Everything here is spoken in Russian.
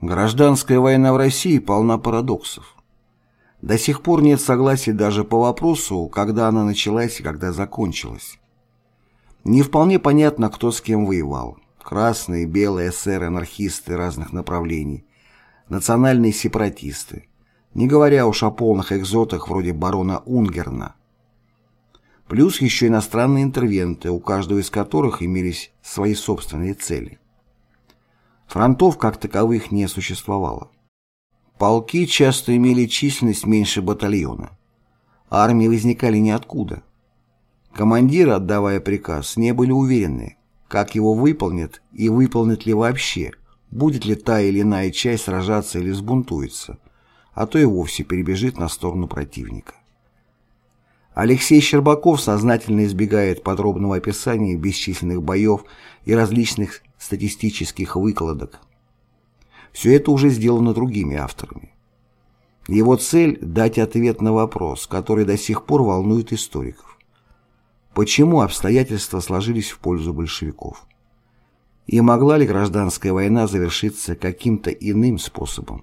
Гражданская война в России полна парадоксов. До сих пор нет согласия даже по вопросу, когда она началась и когда закончилась. Не вполне понятно, кто с кем воевал. Красные, белые, эсеры, анархисты разных направлений, национальные сепаратисты, не говоря уж о полных экзотах вроде барона Унгерна. Плюс еще иностранные интервенты, у каждого из которых имелись свои собственные цели. Фронтов как таковых не существовало. Полки часто имели численность меньше батальона. Армии возникали ниоткуда. Командиры, отдавая приказ, не были уверены, как его выполнят и выполнят ли вообще, будет ли та или иная часть сражаться или сбунтуется, а то и вовсе перебежит на сторону противника. Алексей Щербаков сознательно избегает подробного описания бесчисленных боев и различных статистических выкладок. Все это уже сделано другими авторами. Его цель – дать ответ на вопрос, который до сих пор волнует историков. Почему обстоятельства сложились в пользу большевиков? И могла ли гражданская война завершиться каким-то иным способом?